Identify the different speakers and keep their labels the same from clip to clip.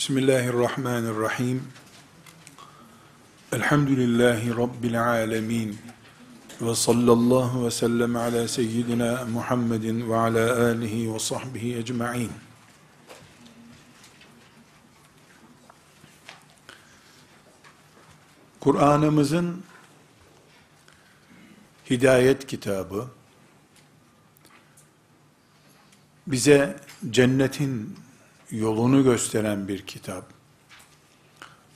Speaker 1: Bismillahirrahmanirrahim. Elhamdülillahi Rabbil alemin. Ve sallallahu ve sellem ala seyyidina Muhammedin ve ala alihi ve sahbihi ecma'in. Kur'an'ımızın hidayet kitabı, bize cennetin yolunu gösteren bir kitap.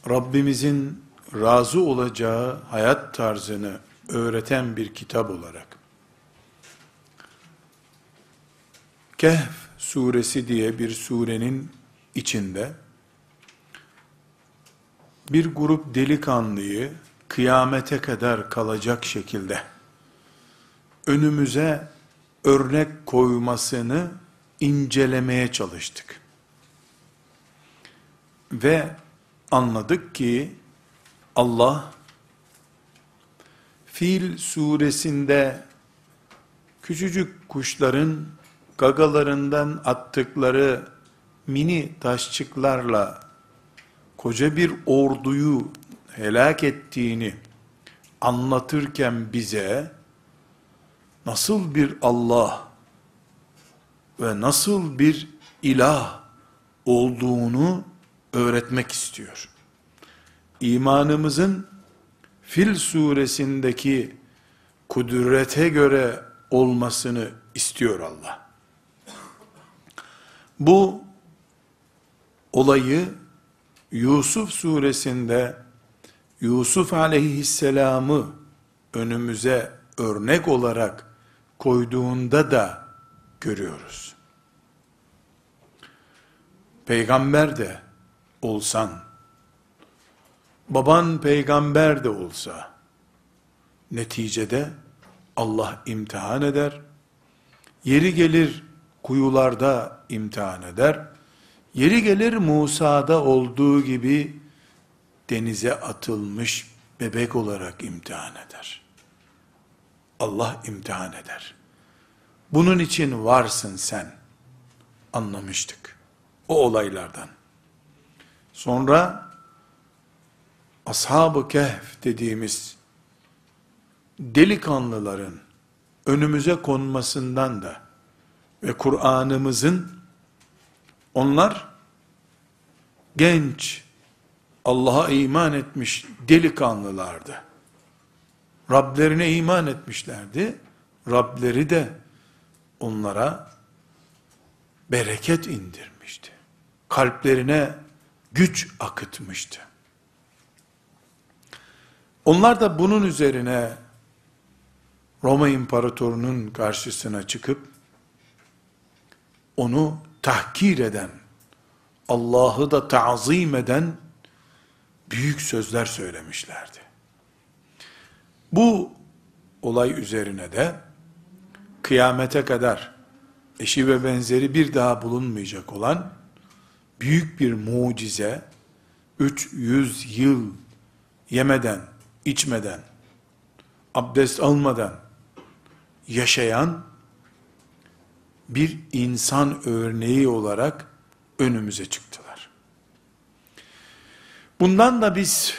Speaker 1: Rabbimizin razı olacağı hayat tarzını öğreten bir kitap olarak. Kehf suresi diye bir surenin içinde bir grup delikanlıyı kıyamete kadar kalacak şekilde önümüze örnek koymasını incelemeye çalıştık. Ve anladık ki Allah Fil suresinde küçücük kuşların gagalarından attıkları mini taşçıklarla koca bir orduyu helak ettiğini anlatırken bize nasıl bir Allah ve nasıl bir ilah olduğunu öğretmek istiyor. İmanımızın Fil suresindeki kudrete göre olmasını istiyor Allah. Bu olayı Yusuf suresinde Yusuf aleyhisselamı önümüze örnek olarak koyduğunda da görüyoruz. Peygamber de olsan, baban peygamber de olsa, neticede Allah imtihan eder, yeri gelir kuyularda imtihan eder, yeri gelir Musa'da olduğu gibi denize atılmış bebek olarak imtihan eder. Allah imtihan eder. Bunun için varsın sen. Anlamıştık. O olaylardan. Sonra Ashab-ı Kehf dediğimiz delikanlıların önümüze konmasından da ve Kur'an'ımızın onlar genç Allah'a iman etmiş delikanlılardı. Rablerine iman etmişlerdi. Rableri de onlara bereket indirmişti. Kalplerine güç akıtmıştı. Onlar da bunun üzerine Roma İmparatorunun karşısına çıkıp onu tahkir eden, Allah'ı da tazim eden büyük sözler söylemişlerdi. Bu olay üzerine de kıyamete kadar eşi ve benzeri bir daha bulunmayacak olan büyük bir mucize 300 yıl yemeden, içmeden, abdest almadan yaşayan bir insan örneği olarak önümüze çıktılar. Bundan da biz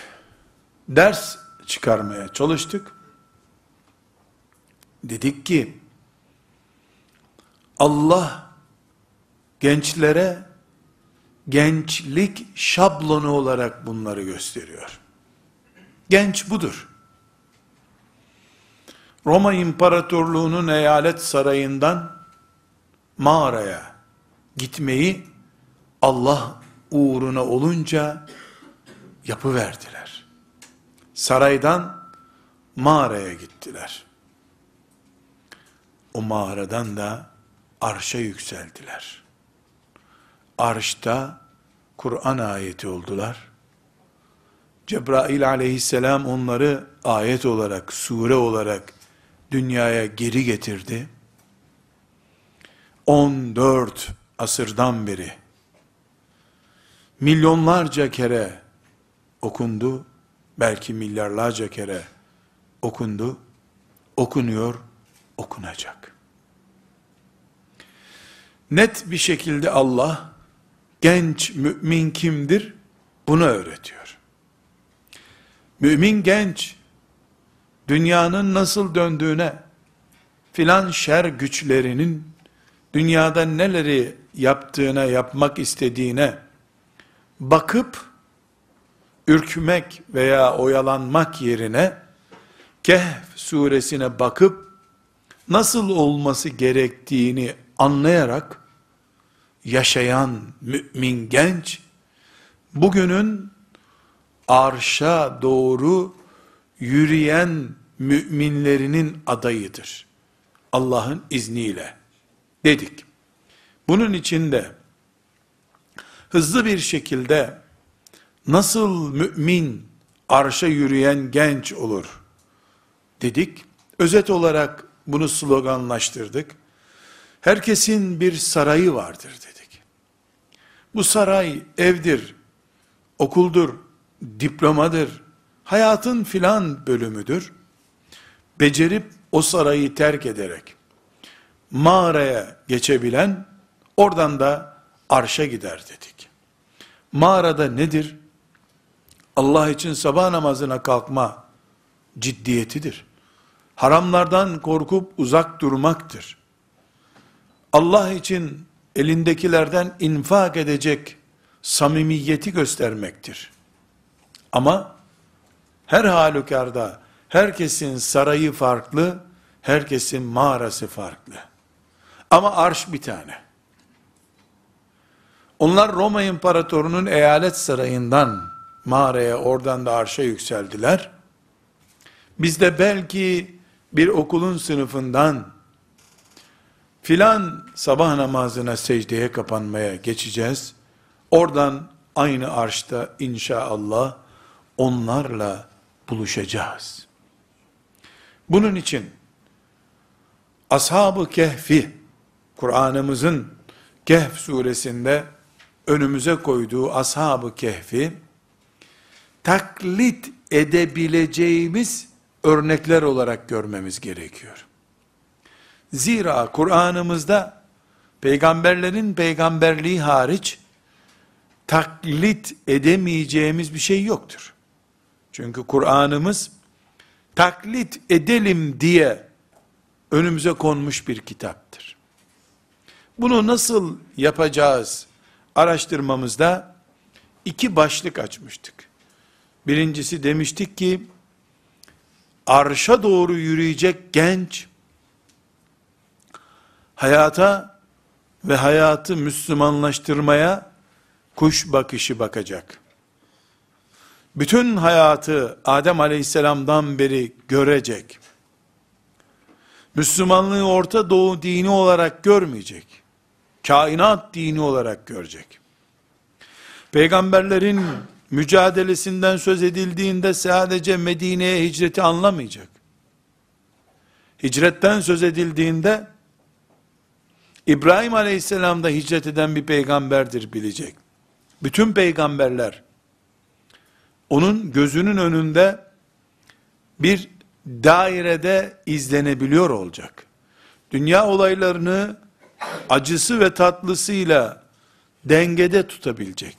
Speaker 1: ders çıkarmaya çalıştık. Dedik ki Allah gençlere gençlik şablonu olarak bunları gösteriyor. Genç budur. Roma İmparatorluğu'nun eyalet sarayından mağaraya gitmeyi Allah uğruna olunca yapıverdiler. Saraydan mağaraya gittiler. O mağaradan da arşa yükseldiler. Arşta Kur'an ayeti oldular. Cebrail aleyhisselam onları ayet olarak, sure olarak dünyaya geri getirdi. 14 asırdan beri milyonlarca kere okundu, belki milyarlarca kere okundu, okunuyor, okunacak. Net bir şekilde Allah genç mümin kimdir? Bunu öğretiyor. Mümin genç, dünyanın nasıl döndüğüne, filan şer güçlerinin dünyada neleri yaptığına, yapmak istediğine bakıp ürkmek veya oyalanmak yerine Kehf suresine bakıp nasıl olması gerektiğini anlayarak yaşayan mümin genç bugünün arşa doğru yürüyen müminlerinin adayıdır. Allah'ın izniyle dedik. Bunun içinde hızlı bir şekilde nasıl mümin arşa yürüyen genç olur dedik. Özet olarak bunu sloganlaştırdık. Herkesin bir sarayı vardır dedik. Bu saray evdir, okuldur, diplomadır, hayatın filan bölümüdür. Becerip o sarayı terk ederek mağaraya geçebilen oradan da arşa gider dedik. Mağarada nedir? Allah için sabah namazına kalkma ciddiyetidir. Haramlardan korkup uzak durmaktır. Allah için elindekilerden infak edecek samimiyeti göstermektir. Ama her halükarda herkesin sarayı farklı, herkesin mağarası farklı. Ama arş bir tane. Onlar Roma İmparatorunun eyalet sarayından mağaraya oradan da arşa yükseldiler. Biz de belki bir okulun sınıfından filan sabah namazına secdeye kapanmaya geçeceğiz. Oradan aynı arşta inşallah onlarla buluşacağız. Bunun için Ashab-ı Kehfi Kur'an'ımızın Kehf suresinde önümüze koyduğu Ashab-ı Kehfi taklit edebileceğimiz örnekler olarak görmemiz gerekiyor. Zira Kur'an'ımızda peygamberlerin peygamberliği hariç taklit edemeyeceğimiz bir şey yoktur. Çünkü Kur'an'ımız taklit edelim diye önümüze konmuş bir kitaptır. Bunu nasıl yapacağız araştırmamızda iki başlık açmıştık. Birincisi demiştik ki arşa doğru yürüyecek genç hayata ve hayatı Müslümanlaştırmaya kuş bakışı bakacak. Bütün hayatı Adem Aleyhisselam'dan beri görecek. Müslümanlığı Orta Doğu dini olarak görmeyecek. Kainat dini olarak görecek. Peygamberlerin mücadelesinden söz edildiğinde sadece Medine'ye hicreti anlamayacak. Hicretten söz edildiğinde İbrahim Aleyhisselam da hicret eden bir peygamberdir bilecek. Bütün peygamberler onun gözünün önünde bir dairede izlenebiliyor olacak. Dünya olaylarını acısı ve tatlısıyla dengede tutabilecek.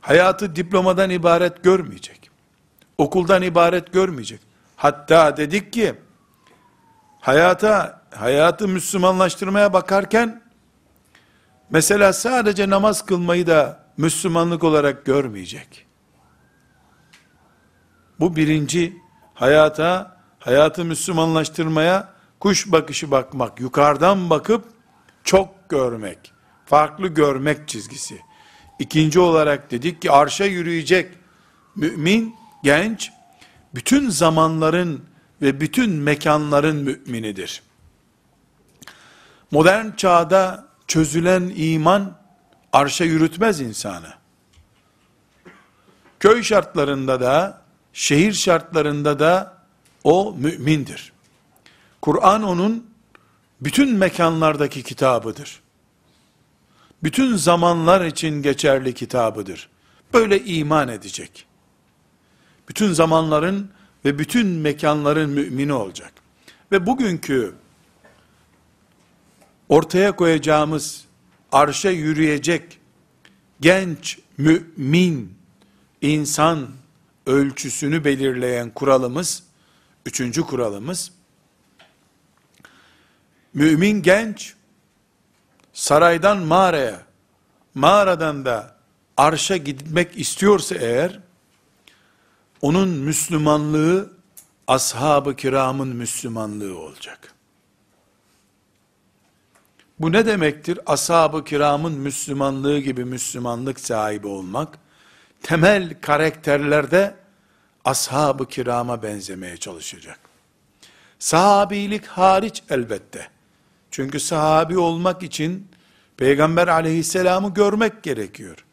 Speaker 1: Hayatı diplomadan ibaret görmeyecek. Okuldan ibaret görmeyecek. Hatta dedik ki hayata hayatı Müslümanlaştırmaya bakarken mesela sadece namaz kılmayı da Müslümanlık olarak görmeyecek. Bu birinci hayata, hayatı Müslümanlaştırmaya kuş bakışı bakmak, yukarıdan bakıp çok görmek, farklı görmek çizgisi. İkinci olarak dedik ki arşa yürüyecek mümin, genç, bütün zamanların ve bütün mekanların müminidir. Modern çağda çözülen iman arşa yürütmez insanı. Köy şartlarında da, şehir şartlarında da o mümindir. Kur'an onun bütün mekanlardaki kitabıdır. Bütün zamanlar için geçerli kitabıdır. Böyle iman edecek. Bütün zamanların ve bütün mekanların mümini olacak. Ve bugünkü ortaya koyacağımız arşa yürüyecek genç mümin insan ölçüsünü belirleyen kuralımız, üçüncü kuralımız, mümin genç, saraydan mağaraya, mağaradan da arşa gitmek istiyorsa eğer, onun Müslümanlığı, ashab-ı kiramın Müslümanlığı olacak. Bu ne demektir? Ashab-ı kiramın Müslümanlığı gibi Müslümanlık sahibi olmak, temel karakterlerde ashab-ı kirama benzemeye çalışacak. Sahabilik hariç elbette. Çünkü sahabi olmak için Peygamber aleyhisselamı görmek gerekiyor.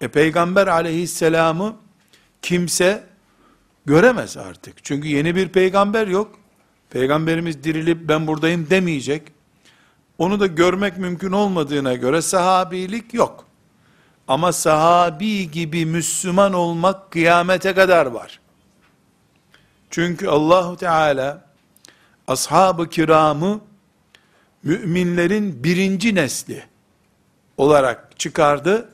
Speaker 1: E Peygamber aleyhisselamı kimse göremez artık. Çünkü yeni bir peygamber yok. Peygamberimiz dirilip ben buradayım demeyecek. Onu da görmek mümkün olmadığına göre sahabilik yok. Ama sahabi gibi Müslüman olmak kıyamete kadar var. Çünkü Allahu Teala ashab-ı kiramı müminlerin birinci nesli olarak çıkardı.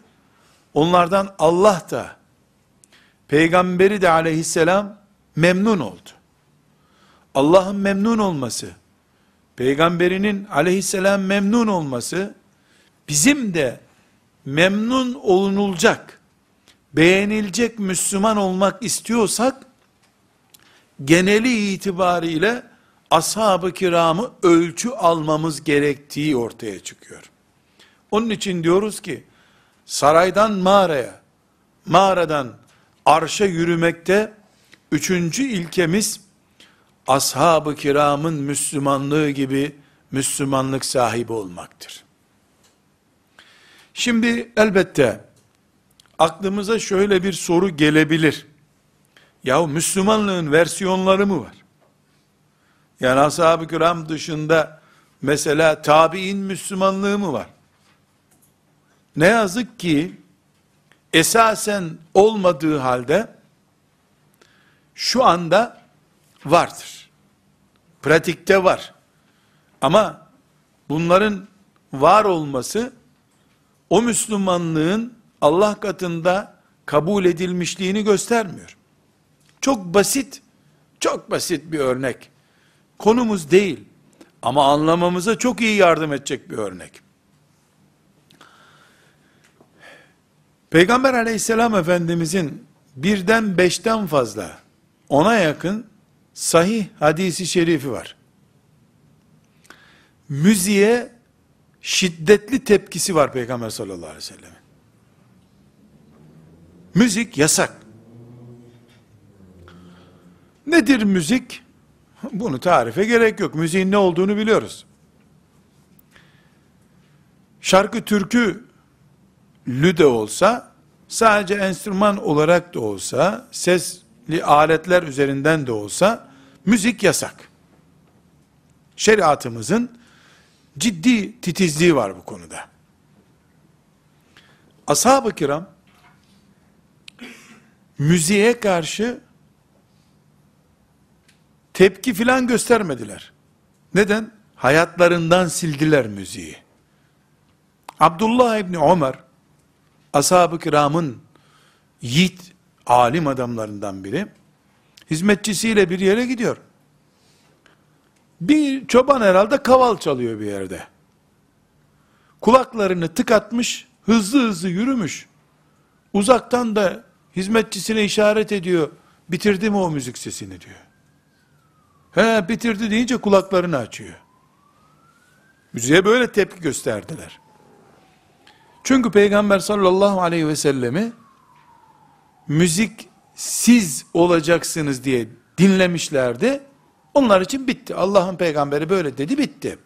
Speaker 1: Onlardan Allah da peygamberi de aleyhisselam memnun oldu. Allah'ın memnun olması, peygamberinin aleyhisselam memnun olması, bizim de memnun olunulacak, beğenilecek Müslüman olmak istiyorsak, geneli itibariyle ashab-ı kiramı ölçü almamız gerektiği ortaya çıkıyor. Onun için diyoruz ki, saraydan mağaraya, mağaradan arşa yürümekte, üçüncü ilkemiz, ashab-ı kiramın Müslümanlığı gibi Müslümanlık sahibi olmaktır. Şimdi elbette aklımıza şöyle bir soru gelebilir. Yahu Müslümanlığın versiyonları mı var? Yani ashab-ı kiram dışında mesela tabi'in Müslümanlığı mı var? Ne yazık ki esasen olmadığı halde şu anda vardır. Pratikte var. Ama bunların var olması o Müslümanlığın Allah katında kabul edilmişliğini göstermiyor. Çok basit, çok basit bir örnek. Konumuz değil ama anlamamıza çok iyi yardım edecek bir örnek. Peygamber aleyhisselam efendimizin birden beşten fazla ona yakın sahih hadisi şerifi var. Müziğe şiddetli tepkisi var Peygamber sallallahu aleyhi ve sellem. Müzik yasak. Nedir müzik? Bunu tarife gerek yok. Müziğin ne olduğunu biliyoruz. Şarkı türkü lü de olsa, sadece enstrüman olarak da olsa, sesli aletler üzerinden de olsa, müzik yasak. Şeriatımızın ciddi titizliği var bu konuda. Ashab-ı kiram, müziğe karşı tepki filan göstermediler. Neden? Hayatlarından sildiler müziği. Abdullah İbni Ömer, ashab-ı kiramın yiğit, alim adamlarından biri, hizmetçisiyle bir yere gidiyor. Bir çoban herhalde kaval çalıyor bir yerde. Kulaklarını tıkatmış, hızlı hızlı yürümüş. Uzaktan da hizmetçisine işaret ediyor. Bitirdi mi o müzik sesini diyor. He bitirdi deyince kulaklarını açıyor. Müziğe böyle tepki gösterdiler. Çünkü Peygamber sallallahu aleyhi ve sellemi müzik siz olacaksınız diye dinlemişlerdi. Onlar için bitti. Allah'ın peygamberi böyle dedi bitti.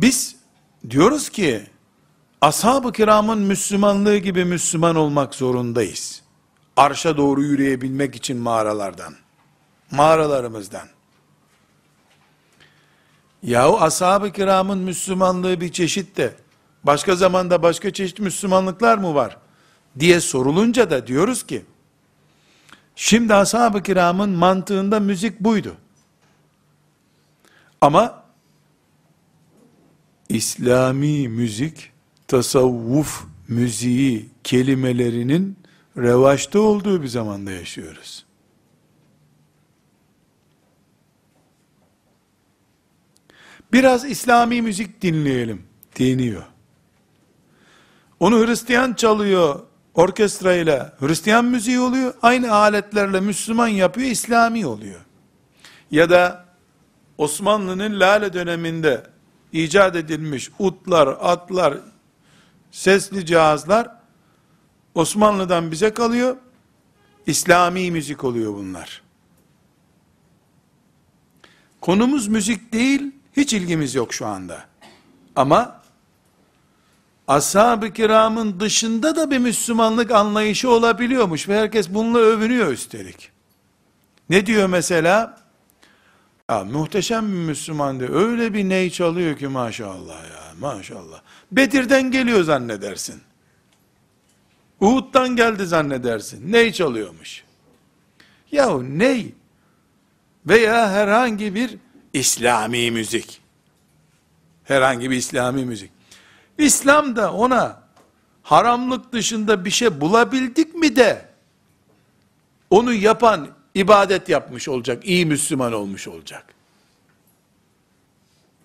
Speaker 1: Biz diyoruz ki ashab-ı kiramın Müslümanlığı gibi Müslüman olmak zorundayız. Arşa doğru yürüyebilmek için mağaralardan, mağaralarımızdan. Yahu ashab-ı kiramın Müslümanlığı bir çeşit de, başka zamanda başka çeşit Müslümanlıklar mı var? Diye sorulunca da diyoruz ki, şimdi ashab-ı kiramın mantığında müzik buydu. Ama, İslami müzik, tasavvuf müziği kelimelerinin revaçta olduğu bir zamanda yaşıyoruz. Biraz İslami müzik dinleyelim deniyor. Onu Hristiyan çalıyor orkestrayla Hristiyan müziği oluyor. Aynı aletlerle Müslüman yapıyor İslami oluyor. Ya da Osmanlı'nın Lale döneminde icat edilmiş utlar, atlar, sesli cihazlar Osmanlı'dan bize kalıyor. İslami müzik oluyor bunlar. Konumuz müzik değil, hiç ilgimiz yok şu anda. Ama ashab-ı kiramın dışında da bir Müslümanlık anlayışı olabiliyormuş ve herkes bununla övünüyor üstelik. Ne diyor mesela? Ya muhteşem bir Müslüman diyor. Öyle bir ney çalıyor ki maşallah ya maşallah. Bedir'den geliyor zannedersin. Uhud'dan geldi zannedersin. Ney çalıyormuş. Yahu ney? Veya herhangi bir İslami müzik. Herhangi bir İslami müzik. İslam da ona haramlık dışında bir şey bulabildik mi de onu yapan ibadet yapmış olacak, iyi Müslüman olmuş olacak.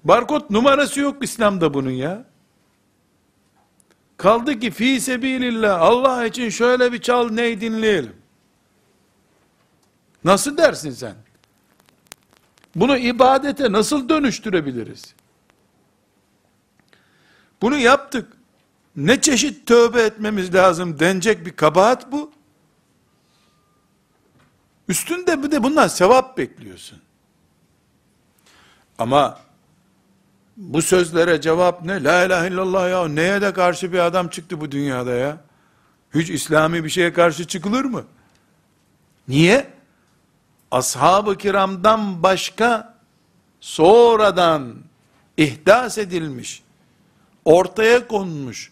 Speaker 1: Barkod numarası yok İslam'da bunun ya. Kaldı ki fi sebilillah Allah için şöyle bir çal ney dinleyelim. Nasıl dersin sen? Bunu ibadete nasıl dönüştürebiliriz? Bunu yaptık. Ne çeşit tövbe etmemiz lazım denecek bir kabahat bu. Üstünde bir de bundan sevap bekliyorsun. Ama bu sözlere cevap ne? La ilahe illallah ya. Neye de karşı bir adam çıktı bu dünyada ya? Hiç İslami bir şeye karşı çıkılır mı? Niye? Ashab-ı kiramdan başka sonradan ihdas edilmiş, ortaya konmuş,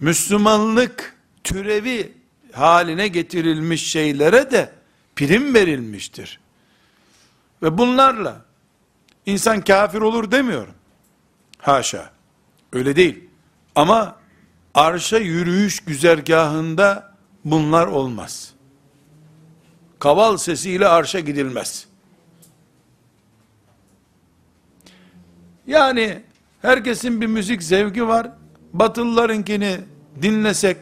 Speaker 1: Müslümanlık türevi haline getirilmiş şeylere de prim verilmiştir. Ve bunlarla insan kafir olur demiyorum. Haşa. Öyle değil. Ama arşa yürüyüş güzergahında bunlar olmaz. Kaval sesiyle arşa gidilmez. Yani herkesin bir müzik zevki var. Batılılarınkini dinlesek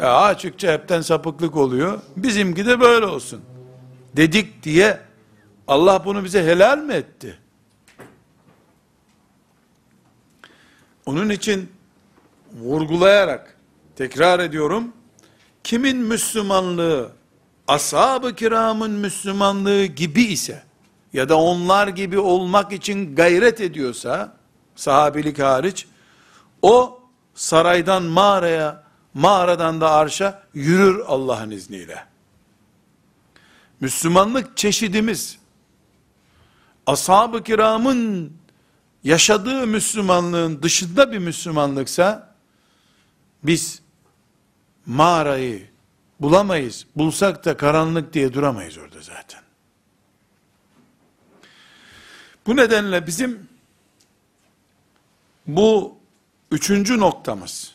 Speaker 1: ya açıkça hepten sapıklık oluyor. Bizimki de böyle olsun. Dedik diye Allah bunu bize helal mi etti? Onun için vurgulayarak tekrar ediyorum. Kimin Müslümanlığı ashab-ı kiramın Müslümanlığı gibi ise ya da onlar gibi olmak için gayret ediyorsa sahabilik hariç o saraydan mağaraya mağaradan da arşa yürür Allah'ın izniyle. Müslümanlık çeşidimiz ashab-ı kiramın yaşadığı Müslümanlığın dışında bir Müslümanlıksa biz mağarayı bulamayız. Bulsak da karanlık diye duramayız orada zaten. Bu nedenle bizim bu üçüncü noktamız.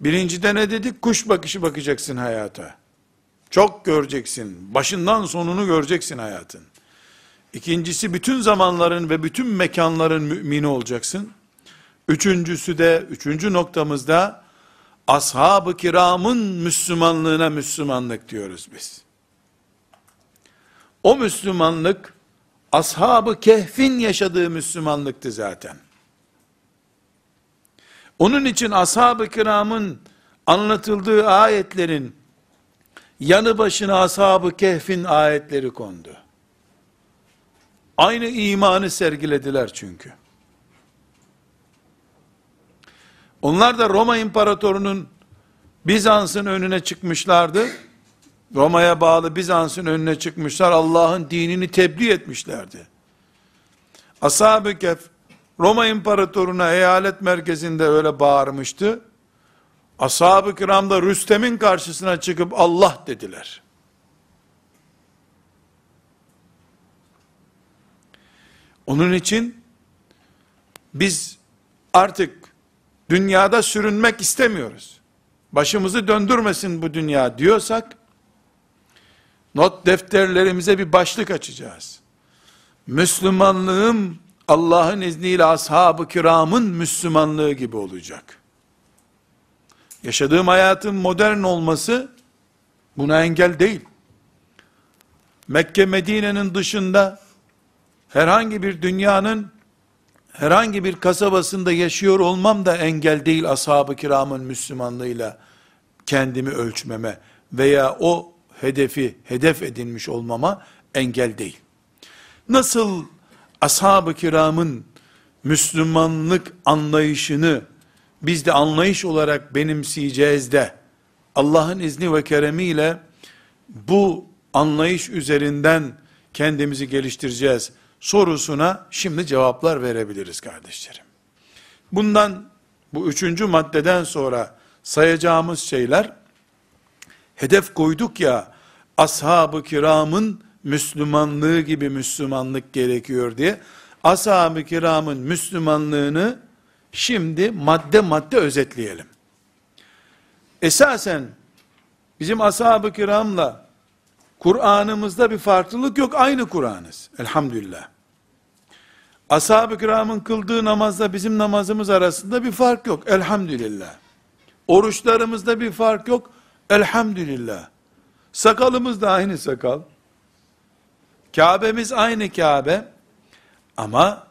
Speaker 1: Birincide ne dedik? Kuş bakışı bakacaksın hayata. Çok göreceksin. Başından sonunu göreceksin hayatın. İkincisi bütün zamanların ve bütün mekanların mümini olacaksın. Üçüncüsü de, üçüncü noktamızda ashab-ı kiramın Müslümanlığına Müslümanlık diyoruz biz. O Müslümanlık, ashab-ı kehfin yaşadığı Müslümanlıktı zaten. Onun için ashab-ı kiramın anlatıldığı ayetlerin yanı başına ashab-ı kehfin ayetleri kondu. Aynı imanı sergilediler çünkü. Onlar da Roma İmparatorunun Bizans'ın önüne çıkmışlardı. Roma'ya bağlı Bizans'ın önüne çıkmışlar. Allah'ın dinini tebliğ etmişlerdi. Ashab-ı Kehf Roma İmparatoruna eyalet merkezinde öyle bağırmıştı. Ashab-ı kiram da Rüstem'in karşısına çıkıp Allah dediler. Onun için biz artık dünyada sürünmek istemiyoruz. Başımızı döndürmesin bu dünya diyorsak, not defterlerimize bir başlık açacağız. Müslümanlığım Allah'ın izniyle ashab-ı kiramın Müslümanlığı gibi olacak. Yaşadığım hayatın modern olması buna engel değil. Mekke Medine'nin dışında herhangi bir dünyanın herhangi bir kasabasında yaşıyor olmam da engel değil ashab-ı kiramın Müslümanlığıyla kendimi ölçmeme veya o hedefi hedef edinmiş olmama engel değil. Nasıl ashab-ı kiramın Müslümanlık anlayışını biz de anlayış olarak benimseyeceğiz de Allah'ın izni ve keremiyle bu anlayış üzerinden kendimizi geliştireceğiz sorusuna şimdi cevaplar verebiliriz kardeşlerim. Bundan bu üçüncü maddeden sonra sayacağımız şeyler hedef koyduk ya ashab-ı kiramın Müslümanlığı gibi Müslümanlık gerekiyor diye ashab-ı kiramın Müslümanlığını şimdi madde madde özetleyelim. Esasen bizim ashab-ı kiramla Kur'an'ımızda bir farklılık yok. Aynı Kur'an'ız. Elhamdülillah. Ashab-ı kiramın kıldığı namazla bizim namazımız arasında bir fark yok. Elhamdülillah. Oruçlarımızda bir fark yok. Elhamdülillah. Sakalımız da aynı sakal. Kabe'miz aynı Kabe. Ama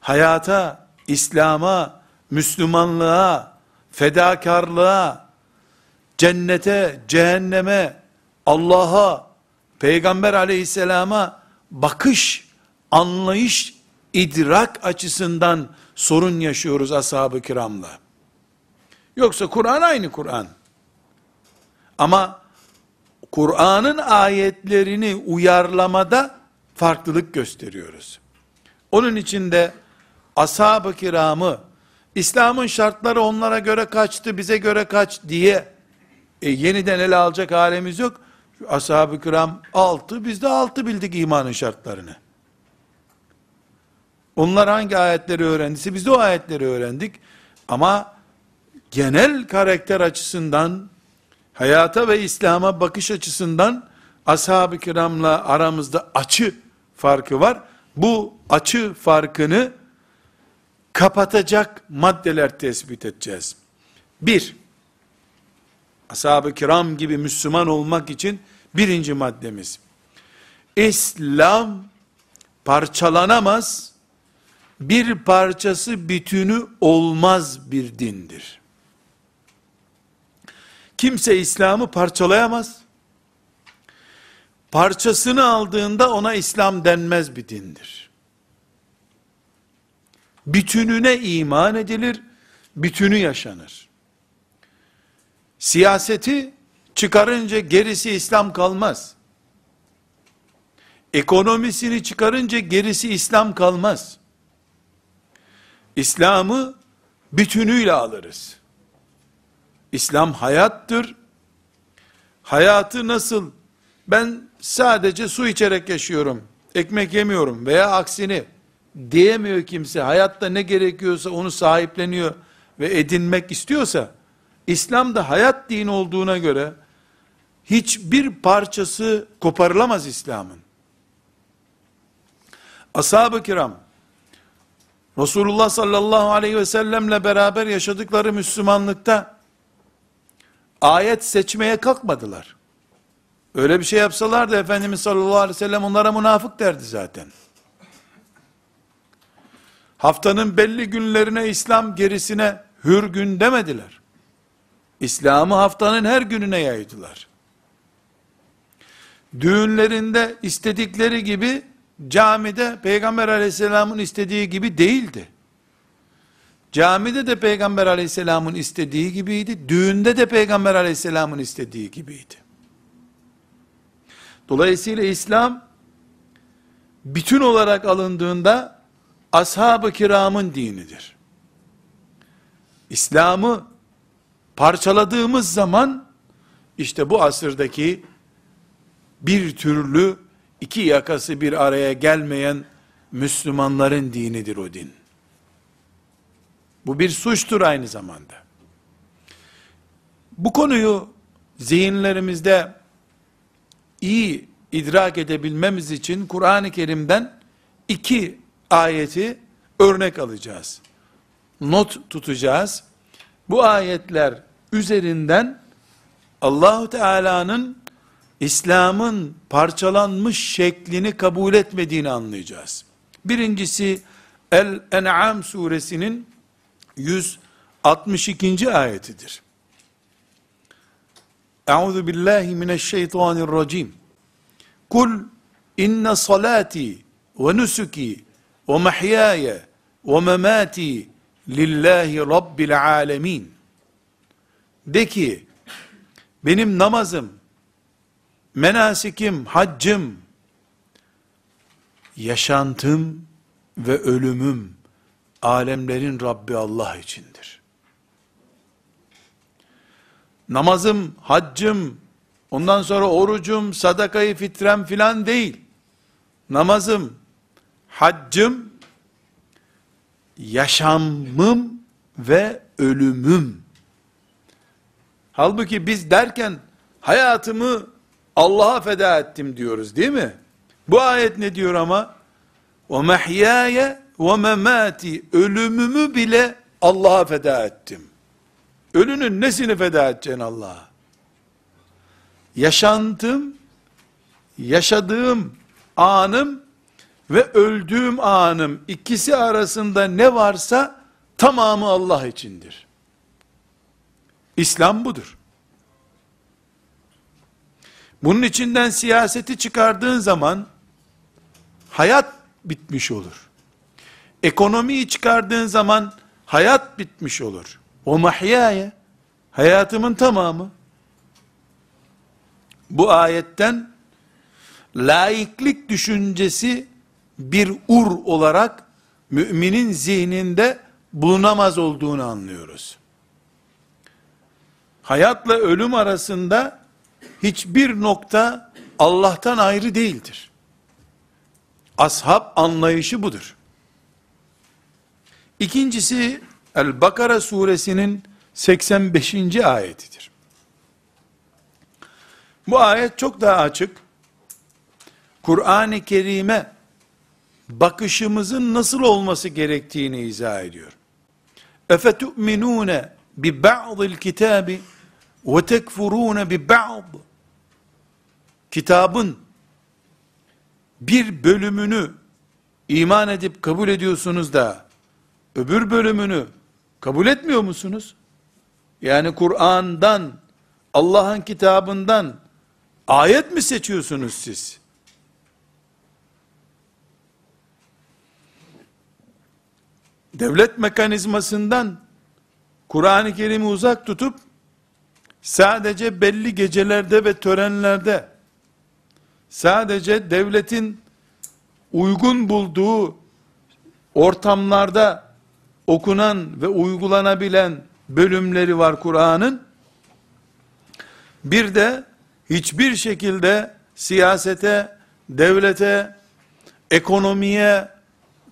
Speaker 1: hayata, İslam'a, Müslümanlığa, fedakarlığa, cennete, cehenneme, Allah'a, Peygamber aleyhisselama bakış, anlayış, idrak açısından sorun yaşıyoruz ashab-ı kiramla. Yoksa Kur'an aynı Kur'an. Ama Kur'an'ın ayetlerini uyarlamada farklılık gösteriyoruz. Onun için de ashab-ı kiramı, İslam'ın şartları onlara göre kaçtı, bize göre kaç diye e, yeniden ele alacak halimiz yok. Ashab-ı kiram altı, biz de altı bildik imanın şartlarını. Onlar hangi ayetleri öğrendiyse biz de o ayetleri öğrendik. Ama genel karakter açısından, hayata ve İslam'a bakış açısından ashab-ı kiramla aramızda açı farkı var. Bu açı farkını kapatacak maddeler tespit edeceğiz. Bir, ashab-ı kiram gibi Müslüman olmak için birinci maddemiz, İslam parçalanamaz, bir parçası bütünü olmaz bir dindir. Kimse İslam'ı parçalayamaz. Parçasını aldığında ona İslam denmez bir dindir. Bütününe iman edilir, bütünü yaşanır. Siyaseti çıkarınca gerisi İslam kalmaz. Ekonomisini çıkarınca gerisi İslam kalmaz. İslam'ı bütünüyle alırız. İslam hayattır. Hayatı nasıl? Ben sadece su içerek yaşıyorum, ekmek yemiyorum veya aksini diyemiyor kimse. Hayatta ne gerekiyorsa onu sahipleniyor ve edinmek istiyorsa, İslam da hayat din olduğuna göre, hiçbir parçası koparılamaz İslam'ın. Ashab-ı kiram, Resulullah sallallahu aleyhi ve sellemle beraber yaşadıkları Müslümanlıkta, ayet seçmeye kalkmadılar. Öyle bir şey yapsalardı Efendimiz sallallahu aleyhi ve sellem onlara münafık derdi zaten. Haftanın belli günlerine İslam gerisine hür gün demediler. İslam'ı haftanın her gününe yaydılar. Düğünlerinde istedikleri gibi camide Peygamber aleyhisselamın istediği gibi değildi. Camide de Peygamber aleyhisselamın istediği gibiydi. Düğünde de Peygamber aleyhisselamın istediği gibiydi. Dolayısıyla İslam bütün olarak alındığında ashab-ı kiramın dinidir. İslam'ı parçaladığımız zaman işte bu asırdaki bir türlü iki yakası bir araya gelmeyen Müslümanların dinidir o din. Bu bir suçtur aynı zamanda. Bu konuyu zihinlerimizde iyi idrak edebilmemiz için Kur'an-ı Kerim'den iki ayeti örnek alacağız. Not tutacağız. Bu ayetler üzerinden Allahu Teala'nın İslam'ın parçalanmış şeklini kabul etmediğini anlayacağız. Birincisi El-En'am suresinin 162. ayetidir. Euzu billahi mineşşeytanirracim. Kul inne salati ve nusuki ve mahyaya ve memati lillahi rabbil alemin. De ki, benim namazım, menasikim, haccım, yaşantım ve ölümüm, alemlerin Rabbi Allah içindir. Namazım, haccım, ondan sonra orucum, sadakayı fitrem filan değil. Namazım, haccım, yaşamım ve ölümüm. Halbuki biz derken hayatımı Allah'a feda ettim diyoruz değil mi? Bu ayet ne diyor ama? O mehyaye ve memati ölümümü bile Allah'a feda ettim. Ölünün nesini feda edeceksin Allah'a? Yaşantım, yaşadığım anım ve öldüğüm anım ikisi arasında ne varsa tamamı Allah içindir. İslam budur. Bunun içinden siyaseti çıkardığın zaman hayat bitmiş olur. Ekonomiyi çıkardığın zaman hayat bitmiş olur. O mahyaya hayatımın tamamı bu ayetten laiklik düşüncesi bir ur olarak müminin zihninde bulunamaz olduğunu anlıyoruz. Hayatla ölüm arasında hiçbir nokta Allah'tan ayrı değildir. Ashab anlayışı budur. İkincisi El-Bakara suresinin 85. ayetidir. Bu ayet çok daha açık. Kur'an-ı Kerim'e bakışımızın nasıl olması gerektiğini izah ediyor. اَفَتُؤْمِنُونَ بِبَعْضِ الْكِتَابِ وَتَكْفُرُونَ بِبَعْضِ Kitabın bir bölümünü iman edip kabul ediyorsunuz da öbür bölümünü kabul etmiyor musunuz? Yani Kur'an'dan, Allah'ın kitabından ayet mi seçiyorsunuz siz? Devlet mekanizmasından Kur'an-ı Kerim'i uzak tutup sadece belli gecelerde ve törenlerde sadece devletin uygun bulduğu ortamlarda okunan ve uygulanabilen bölümleri var Kur'an'ın. Bir de hiçbir şekilde siyasete, devlete, ekonomiye,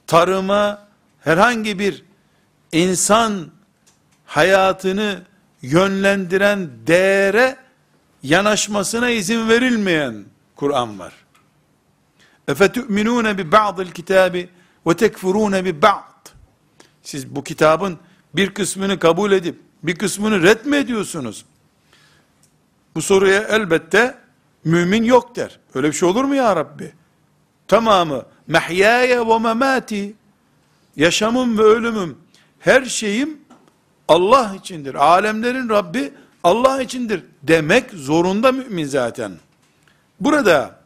Speaker 1: tarıma herhangi bir insan hayatını yönlendiren değere yanaşmasına izin verilmeyen Kur'an var. Efetü'minûne bi ba'dil kitabi ve tekfurûne bi ba'd. Siz bu kitabın bir kısmını kabul edip bir kısmını ret mi ediyorsunuz? Bu soruya elbette mümin yok der. Öyle bir şey olur mu ya Rabbi? Tamamı mehyaya ve memati yaşamım ve ölümüm her şeyim Allah içindir. Alemlerin Rabbi Allah içindir demek zorunda mümin zaten. Burada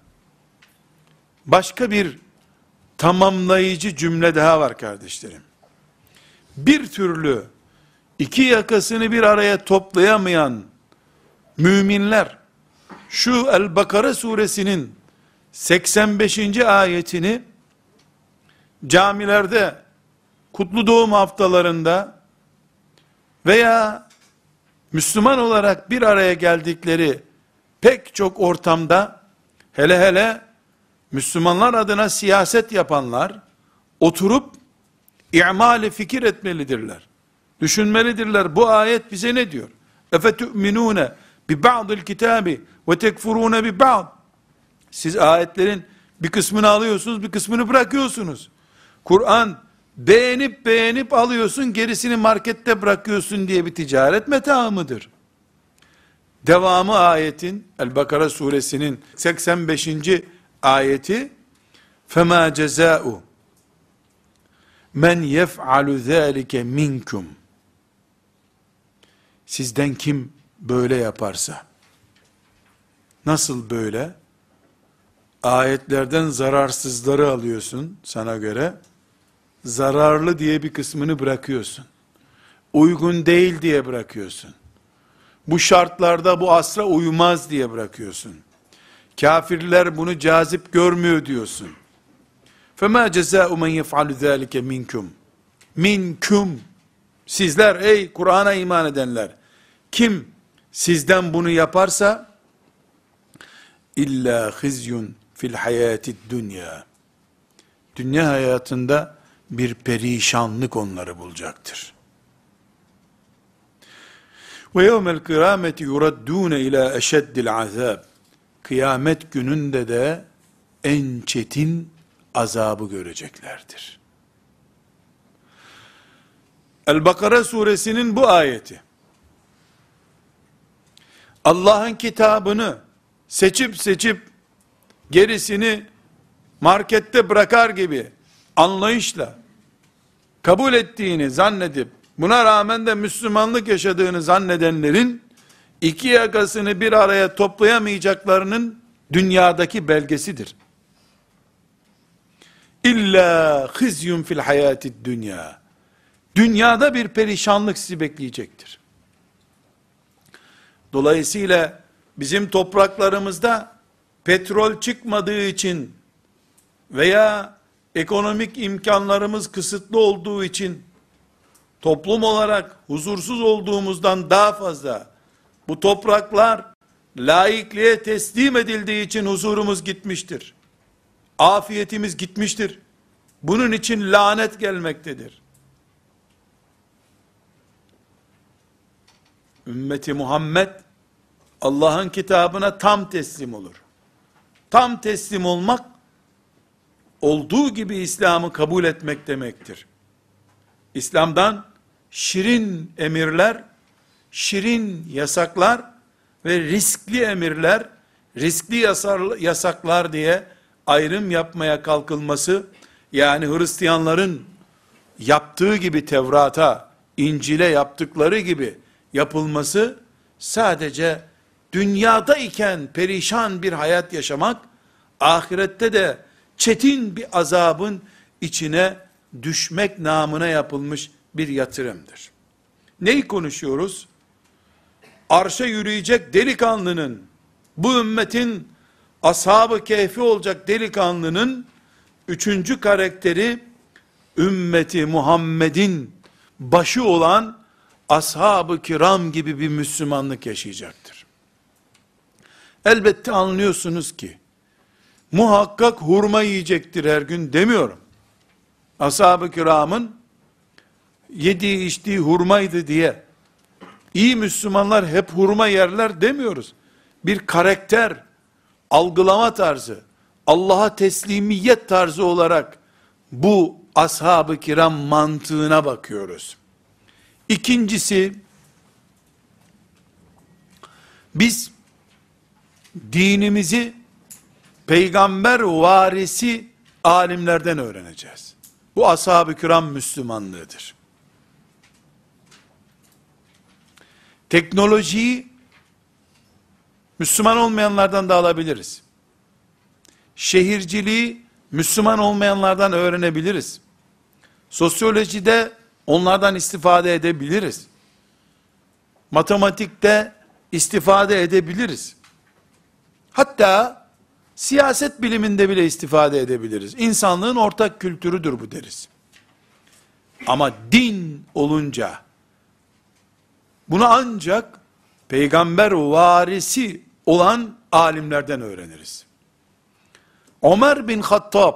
Speaker 1: başka bir tamamlayıcı cümle daha var kardeşlerim. Bir türlü iki yakasını bir araya toplayamayan müminler şu El-Bakara suresinin 85. ayetini camilerde kutlu doğum haftalarında veya Müslüman olarak bir araya geldikleri pek çok ortamda hele hele Müslümanlar adına siyaset yapanlar oturup i'mali fikir etmelidirler. Düşünmelidirler. Bu ayet bize ne diyor? Efetü'minûne bi ba'dil kitabi ve tekfurûne bi ba'd. Siz ayetlerin bir kısmını alıyorsunuz, bir kısmını bırakıyorsunuz. Kur'an beğenip beğenip alıyorsun, gerisini markette bırakıyorsun diye bir ticaret metaı mıdır? Devamı ayetin, El-Bakara suresinin 85. ayeti, فَمَا جَزَاءُ men yef'alu zâlike minkum. Sizden kim böyle yaparsa. Nasıl böyle? Ayetlerden zararsızları alıyorsun sana göre. Zararlı diye bir kısmını bırakıyorsun. Uygun değil diye bırakıyorsun. Bu şartlarda bu asra uymaz diye bırakıyorsun. Kafirler bunu cazip görmüyor diyorsun فَمَا جَزَاءُ مَنْ يَفْعَلُ ذَٰلِكَ مِنْكُمْ Minkum. Sizler ey Kur'an'a iman edenler. Kim sizden bunu yaparsa illa khizyun fil hayati dünya. Dünya hayatında bir perişanlık onları bulacaktır. Ve yevmel kıyameti yuraddûne ila eşeddil azab. Kıyamet gününde de en çetin azabı göreceklerdir. El-Bakara suresinin bu ayeti, Allah'ın kitabını seçip seçip gerisini markette bırakar gibi anlayışla kabul ettiğini zannedip buna rağmen de Müslümanlık yaşadığını zannedenlerin iki yakasını bir araya toplayamayacaklarının dünyadaki belgesidir. İlla khizyun fil hayati dünya. Dünyada bir perişanlık sizi bekleyecektir. Dolayısıyla bizim topraklarımızda petrol çıkmadığı için veya ekonomik imkanlarımız kısıtlı olduğu için toplum olarak huzursuz olduğumuzdan daha fazla bu topraklar laikliğe teslim edildiği için huzurumuz gitmiştir afiyetimiz gitmiştir. Bunun için lanet gelmektedir. Ümmeti Muhammed Allah'ın kitabına tam teslim olur. Tam teslim olmak olduğu gibi İslam'ı kabul etmek demektir. İslam'dan şirin emirler, şirin yasaklar ve riskli emirler, riskli yasaklar diye ayrım yapmaya kalkılması, yani Hristiyanların yaptığı gibi Tevrat'a, İncil'e yaptıkları gibi yapılması, sadece dünyada iken perişan bir hayat yaşamak, ahirette de çetin bir azabın içine düşmek namına yapılmış bir yatırımdır. Neyi konuşuyoruz? Arşa yürüyecek delikanlının, bu ümmetin ashab-ı kehfi olacak delikanlının üçüncü karakteri ümmeti Muhammed'in başı olan ashab-ı kiram gibi bir Müslümanlık yaşayacaktır. Elbette anlıyorsunuz ki muhakkak hurma yiyecektir her gün demiyorum. Ashab-ı kiramın yediği içtiği hurmaydı diye iyi Müslümanlar hep hurma yerler demiyoruz. Bir karakter, algılama tarzı, Allah'a teslimiyet tarzı olarak bu ashab-ı kiram mantığına bakıyoruz. İkincisi, biz dinimizi peygamber varisi alimlerden öğreneceğiz. Bu ashab-ı kiram Müslümanlığıdır. Teknolojiyi Müslüman olmayanlardan da alabiliriz. Şehirciliği Müslüman olmayanlardan öğrenebiliriz. Sosyolojide onlardan istifade edebiliriz. Matematikte istifade edebiliriz. Hatta siyaset biliminde bile istifade edebiliriz. İnsanlığın ortak kültürüdür bu deriz. Ama din olunca bunu ancak peygamber varisi olan alimlerden öğreniriz. Ömer bin Hattab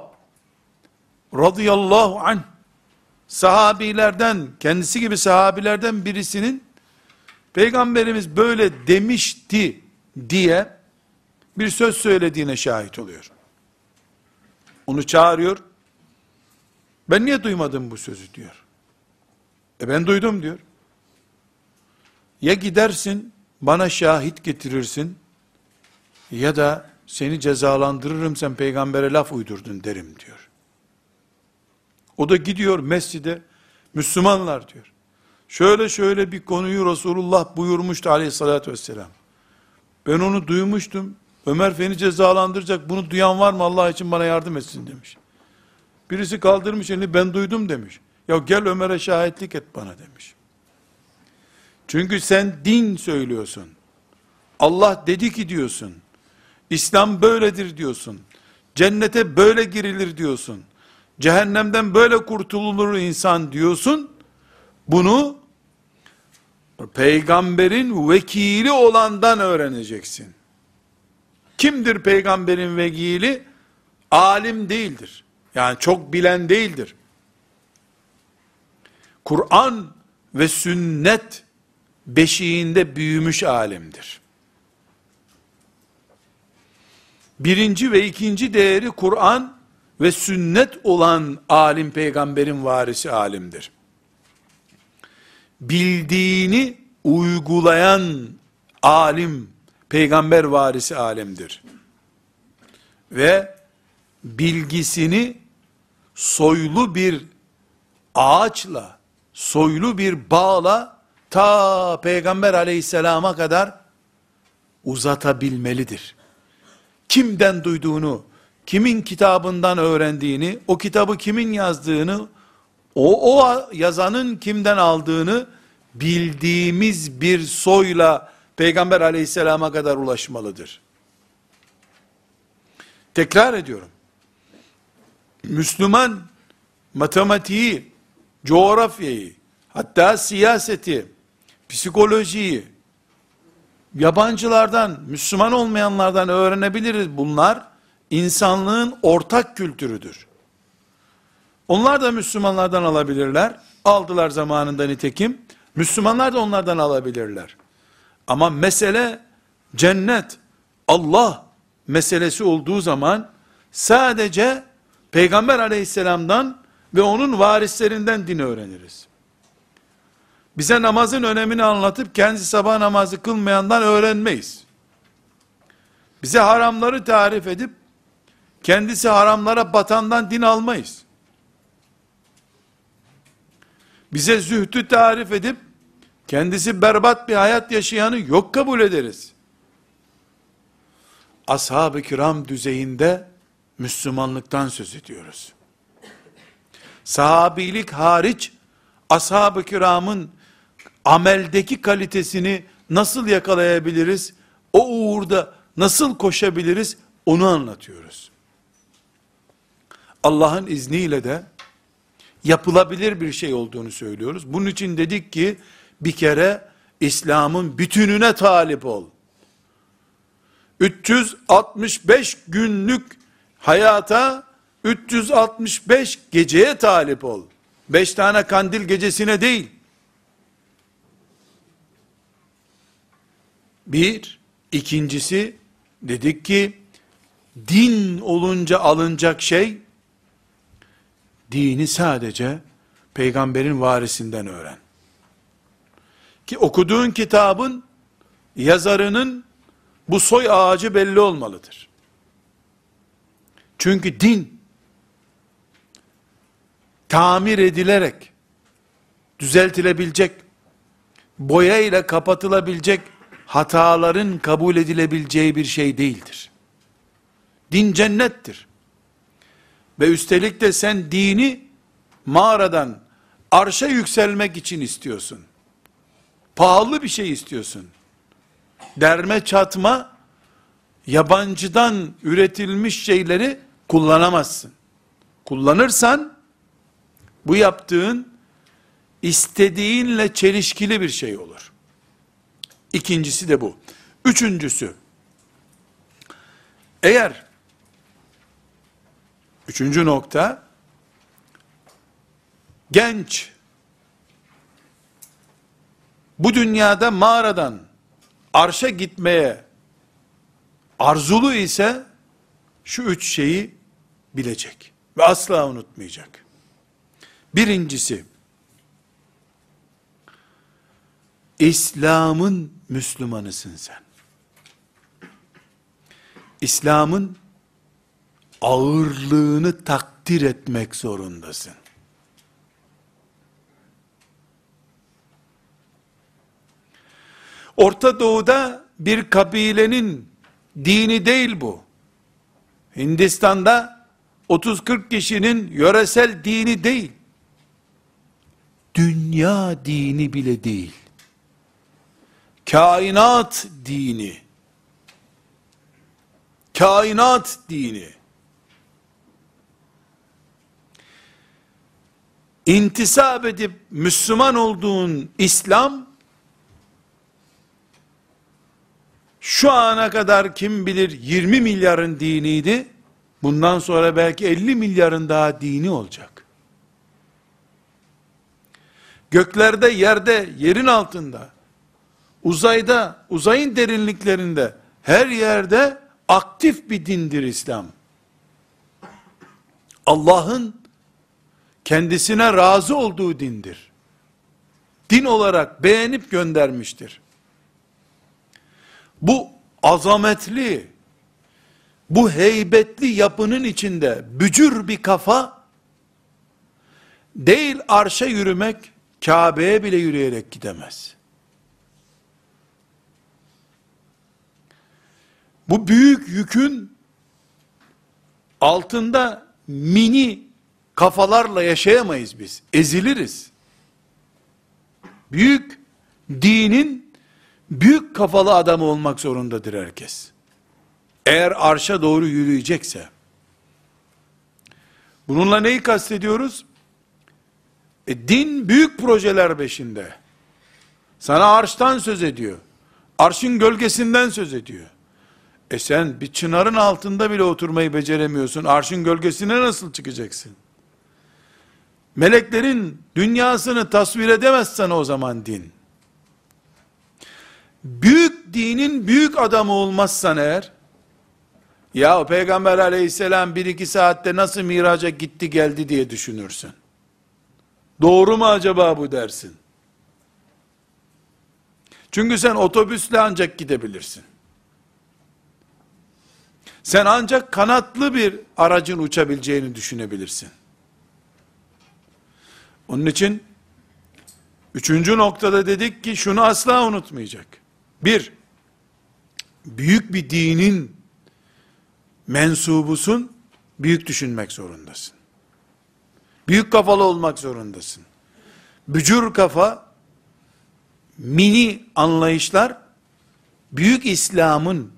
Speaker 1: radıyallahu anh sahabilerden, kendisi gibi sahabilerden birisinin Peygamberimiz böyle demişti diye bir söz söylediğine şahit oluyor. Onu çağırıyor. Ben niye duymadım bu sözü diyor. E ben duydum diyor. Ya gidersin bana şahit getirirsin ya da seni cezalandırırım sen peygambere laf uydurdun derim diyor. O da gidiyor mescide Müslümanlar diyor. Şöyle şöyle bir konuyu Resulullah buyurmuştu aleyhissalatü vesselam. Ben onu duymuştum. Ömer beni cezalandıracak. Bunu duyan var mı Allah için bana yardım etsin demiş. Birisi kaldırmış elini ben duydum demiş. Ya gel Ömer'e şahitlik et bana demiş. Çünkü sen din söylüyorsun. Allah dedi ki diyorsun. İslam böyledir diyorsun. Cennete böyle girilir diyorsun. Cehennemden böyle kurtulur insan diyorsun. Bunu peygamberin vekili olandan öğreneceksin. Kimdir peygamberin vekili? Alim değildir. Yani çok bilen değildir. Kur'an ve sünnet beşiğinde büyümüş alimdir. Birinci ve ikinci değeri Kur'an ve sünnet olan alim peygamberin varisi alimdir. Bildiğini uygulayan alim peygamber varisi alimdir. Ve bilgisini soylu bir ağaçla, soylu bir bağla ta peygamber aleyhisselama kadar uzatabilmelidir. Kimden duyduğunu, kimin kitabından öğrendiğini, o kitabı kimin yazdığını, o, o yazanın kimden aldığını bildiğimiz bir soyla Peygamber aleyhisselama kadar ulaşmalıdır. Tekrar ediyorum. Müslüman matematiği, coğrafyayı, hatta siyaseti, psikolojiyi, yabancılardan, Müslüman olmayanlardan öğrenebiliriz. Bunlar insanlığın ortak kültürüdür. Onlar da Müslümanlardan alabilirler. Aldılar zamanında nitekim. Müslümanlar da onlardan alabilirler. Ama mesele cennet, Allah meselesi olduğu zaman sadece Peygamber aleyhisselamdan ve onun varislerinden din öğreniriz. Bize namazın önemini anlatıp kendisi sabah namazı kılmayandan öğrenmeyiz. Bize haramları tarif edip kendisi haramlara batandan din almayız. Bize zühdü tarif edip kendisi berbat bir hayat yaşayanı yok kabul ederiz. Ashab-ı kiram düzeyinde Müslümanlıktan söz ediyoruz. Sahabilik hariç ashab-ı kiramın ameldeki kalitesini nasıl yakalayabiliriz? O uğurda nasıl koşabiliriz? Onu anlatıyoruz. Allah'ın izniyle de yapılabilir bir şey olduğunu söylüyoruz. Bunun için dedik ki bir kere İslam'ın bütününe talip ol. 365 günlük hayata 365 geceye talip ol. 5 tane kandil gecesine değil. Bir, ikincisi dedik ki din olunca alınacak şey dini sadece peygamberin varisinden öğren. Ki okuduğun kitabın yazarının bu soy ağacı belli olmalıdır. Çünkü din tamir edilerek düzeltilebilecek, boya ile kapatılabilecek hataların kabul edilebileceği bir şey değildir. Din cennettir. Ve üstelik de sen dini mağaradan arşa yükselmek için istiyorsun. Pahalı bir şey istiyorsun. Derme çatma, yabancıdan üretilmiş şeyleri kullanamazsın. Kullanırsan, bu yaptığın, istediğinle çelişkili bir şey olur. İkincisi de bu. Üçüncüsü, eğer, üçüncü nokta, genç bu dünyada mağaradan arşa gitmeye arzulu ise şu üç şeyi bilecek ve asla unutmayacak. Birincisi, İslam'ın Müslümanısın sen. İslam'ın ağırlığını takdir etmek zorundasın. Orta Doğu'da bir kabilenin dini değil bu. Hindistan'da 30-40 kişinin yöresel dini değil. Dünya dini bile değil. Kainat dini. Kainat dini. İntisap edip Müslüman olduğun İslam şu ana kadar kim bilir 20 milyarın diniydi. Bundan sonra belki 50 milyarın daha dini olacak. Göklerde, yerde, yerin altında, uzayda, uzayın derinliklerinde, her yerde aktif bir dindir İslam. Allah'ın kendisine razı olduğu dindir. Din olarak beğenip göndermiştir. Bu azametli, bu heybetli yapının içinde bücür bir kafa, değil arşa yürümek, Kabe'ye bile yürüyerek gidemez. Bu büyük yükün altında mini kafalarla yaşayamayız biz. Eziliriz. Büyük dinin büyük kafalı adamı olmak zorundadır herkes. Eğer arşa doğru yürüyecekse. Bununla neyi kastediyoruz? E, din büyük projeler peşinde. Sana arştan söz ediyor. Arşın gölgesinden söz ediyor. E sen bir çınarın altında bile oturmayı beceremiyorsun. Arşın gölgesine nasıl çıkacaksın? Meleklerin dünyasını tasvir edemezsen o zaman din. Büyük dinin büyük adamı olmazsan eğer, ya Peygamber aleyhisselam bir iki saatte nasıl miraca gitti geldi diye düşünürsün. Doğru mu acaba bu dersin? Çünkü sen otobüsle ancak gidebilirsin. Sen ancak kanatlı bir aracın uçabileceğini düşünebilirsin. Onun için üçüncü noktada dedik ki şunu asla unutmayacak. Bir, büyük bir dinin mensubusun, büyük düşünmek zorundasın. Büyük kafalı olmak zorundasın. Bücür kafa, mini anlayışlar, büyük İslam'ın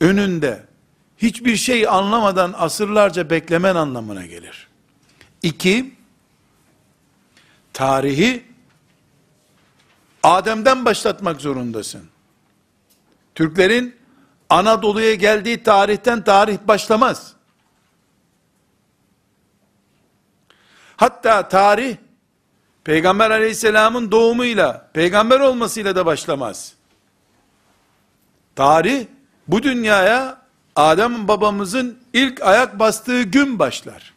Speaker 1: önünde hiçbir şey anlamadan asırlarca beklemen anlamına gelir. İki, tarihi Adem'den başlatmak zorundasın. Türklerin Anadolu'ya geldiği tarihten tarih başlamaz. Hatta tarih Peygamber aleyhisselamın doğumuyla, peygamber olmasıyla da başlamaz. Tarih bu dünyaya Adem babamızın ilk ayak bastığı gün başlar.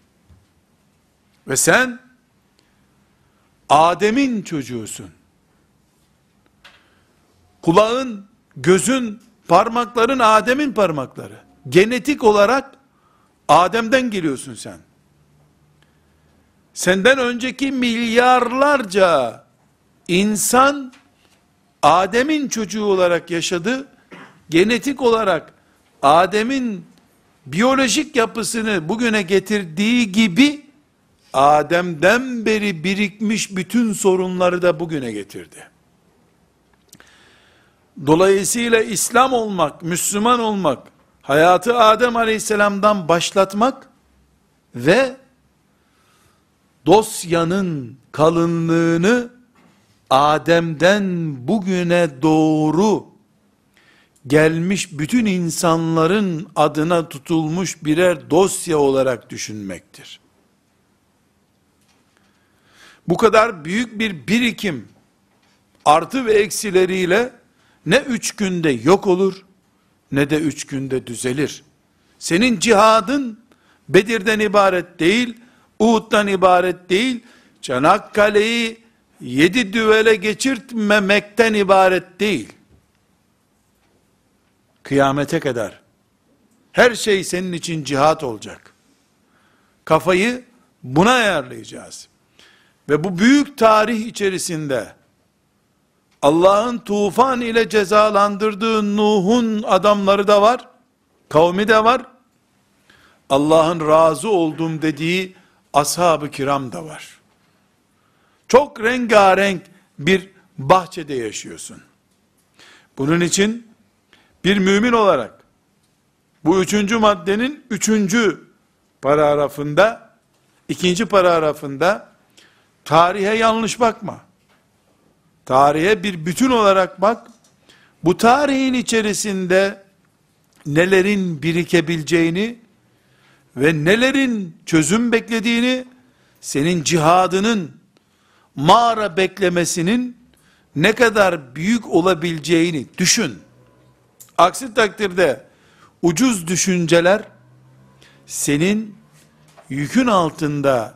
Speaker 1: Ve sen Adem'in çocuğusun. Kulağın, gözün, parmakların Adem'in parmakları. Genetik olarak Adem'den geliyorsun sen. Senden önceki milyarlarca insan Adem'in çocuğu olarak yaşadı. Genetik olarak Adem'in biyolojik yapısını bugüne getirdiği gibi Adem'den beri birikmiş bütün sorunları da bugüne getirdi. Dolayısıyla İslam olmak, Müslüman olmak, hayatı Adem Aleyhisselam'dan başlatmak ve dosyanın kalınlığını Adem'den bugüne doğru gelmiş bütün insanların adına tutulmuş birer dosya olarak düşünmektir. bu kadar büyük bir birikim artı ve eksileriyle ne üç günde yok olur ne de üç günde düzelir. Senin cihadın Bedir'den ibaret değil, Uhud'dan ibaret değil, Çanakkale'yi yedi düvele geçirtmemekten ibaret değil. Kıyamete kadar her şey senin için cihat olacak. Kafayı buna ayarlayacağız. Ve bu büyük tarih içerisinde Allah'ın tufan ile cezalandırdığı Nuh'un adamları da var, kavmi de var. Allah'ın razı olduğum dediği ashab-ı kiram da var. Çok rengarenk bir bahçede yaşıyorsun. Bunun için bir mümin olarak bu üçüncü maddenin üçüncü paragrafında ikinci paragrafında tarihe yanlış bakma. Tarihe bir bütün olarak bak. Bu tarihin içerisinde nelerin birikebileceğini ve nelerin çözüm beklediğini senin cihadının mağara beklemesinin ne kadar büyük olabileceğini düşün. Aksi takdirde ucuz düşünceler senin yükün altında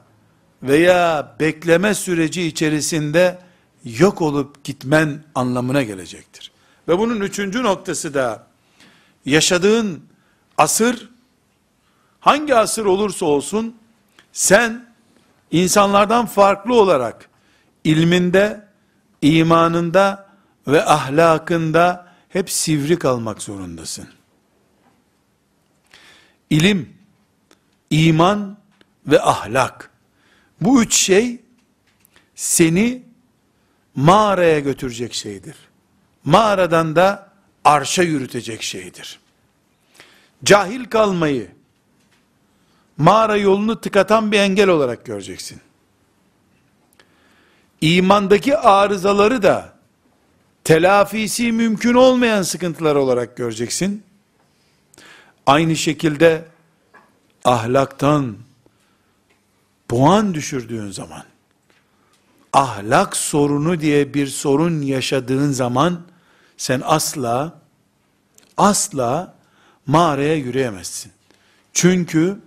Speaker 1: veya bekleme süreci içerisinde yok olup gitmen anlamına gelecektir. Ve bunun üçüncü noktası da yaşadığın asır hangi asır olursa olsun sen insanlardan farklı olarak ilminde, imanında ve ahlakında hep sivri kalmak zorundasın. İlim, iman ve ahlak. Bu üç şey seni mağaraya götürecek şeydir. Mağaradan da arşa yürütecek şeydir. Cahil kalmayı, mağara yolunu tıkatan bir engel olarak göreceksin. İmandaki arızaları da telafisi mümkün olmayan sıkıntılar olarak göreceksin. Aynı şekilde ahlaktan puan düşürdüğün zaman, ahlak sorunu diye bir sorun yaşadığın zaman, sen asla, asla mağaraya yürüyemezsin. Çünkü,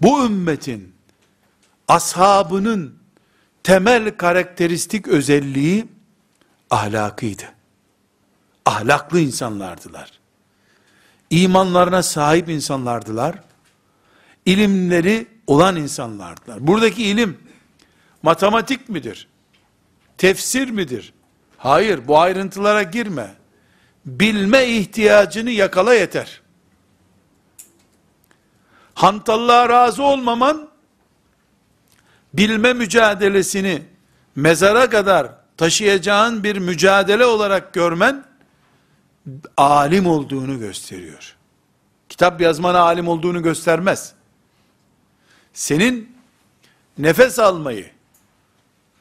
Speaker 1: bu ümmetin, ashabının temel karakteristik özelliği, ahlakıydı. Ahlaklı insanlardılar. İmanlarına sahip insanlardılar. İlimleri olan insanlardılar. Buradaki ilim matematik midir? Tefsir midir? Hayır, bu ayrıntılara girme. Bilme ihtiyacını yakala yeter. Hantallığa razı olmaman, bilme mücadelesini mezara kadar taşıyacağın bir mücadele olarak görmen, alim olduğunu gösteriyor. Kitap yazmana alim olduğunu göstermez. Senin nefes almayı,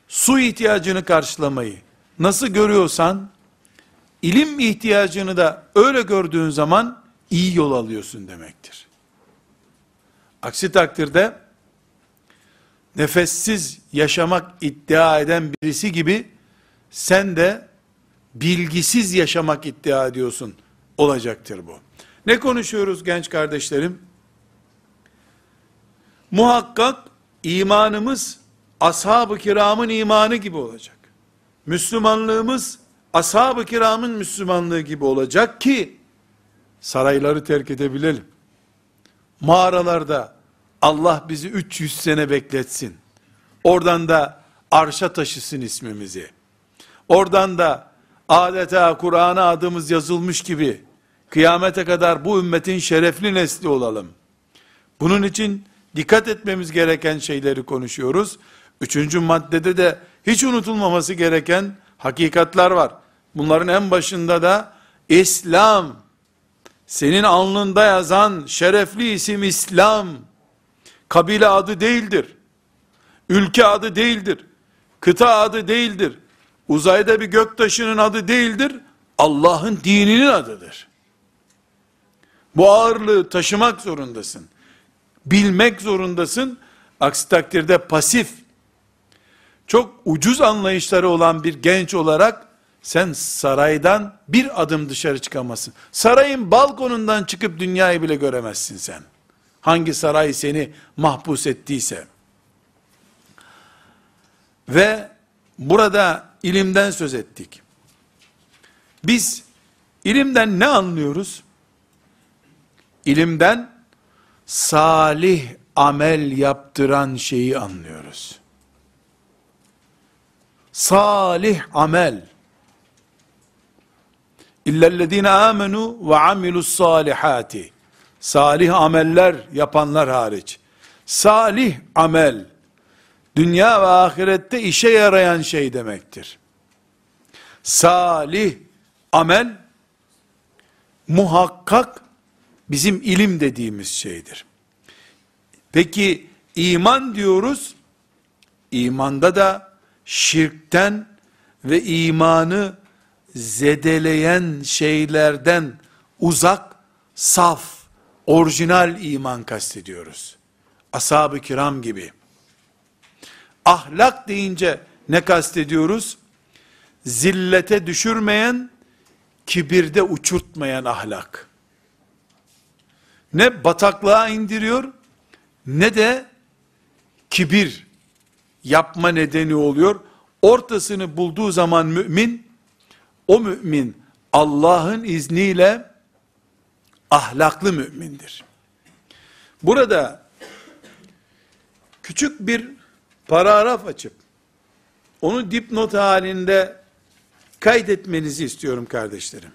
Speaker 1: su ihtiyacını karşılamayı nasıl görüyorsan, ilim ihtiyacını da öyle gördüğün zaman iyi yol alıyorsun demektir. Aksi takdirde nefessiz yaşamak iddia eden birisi gibi sen de bilgisiz yaşamak iddia ediyorsun olacaktır bu. Ne konuşuyoruz genç kardeşlerim? Muhakkak imanımız ashab-ı kiramın imanı gibi olacak. Müslümanlığımız ashab-ı kiramın Müslümanlığı gibi olacak ki sarayları terk edebilelim. Mağaralarda Allah bizi 300 sene bekletsin. Oradan da arşa taşısın ismimizi. Oradan da adeta Kur'an'a adımız yazılmış gibi kıyamete kadar bu ümmetin şerefli nesli olalım. Bunun için dikkat etmemiz gereken şeyleri konuşuyoruz. Üçüncü maddede de hiç unutulmaması gereken hakikatler var. Bunların en başında da İslam, senin alnında yazan şerefli isim İslam, kabile adı değildir. Ülke adı değildir. Kıta adı değildir. Uzayda bir göktaşının adı değildir. Allah'ın dininin adıdır. Bu ağırlığı taşımak zorundasın. Bilmek zorundasın. Aksi takdirde pasif, çok ucuz anlayışları olan bir genç olarak sen saraydan bir adım dışarı çıkamazsın. Sarayın balkonundan çıkıp dünyayı bile göremezsin sen. Hangi saray seni mahpus ettiyse. Ve burada ilimden söz ettik. Biz ilimden ne anlıyoruz? İlimden salih amel yaptıran şeyi anlıyoruz. Salih amel. İllellezine amenu ve amilus salihati. Salih ameller yapanlar hariç. Salih amel, dünya ve ahirette işe yarayan şey demektir. Salih amel, muhakkak bizim ilim dediğimiz şeydir. Peki iman diyoruz, imanda da şirkten ve imanı zedeleyen şeylerden uzak, saf, orijinal iman kastediyoruz. Ashab-ı kiram gibi. Ahlak deyince ne kastediyoruz? Zillete düşürmeyen, kibirde uçurtmayan ahlak. Ne bataklığa indiriyor, ne de kibir yapma nedeni oluyor. Ortasını bulduğu zaman mümin, o mümin Allah'ın izniyle ahlaklı mümindir. Burada küçük bir paragraf açıp onu dipnot halinde kaydetmenizi istiyorum kardeşlerim.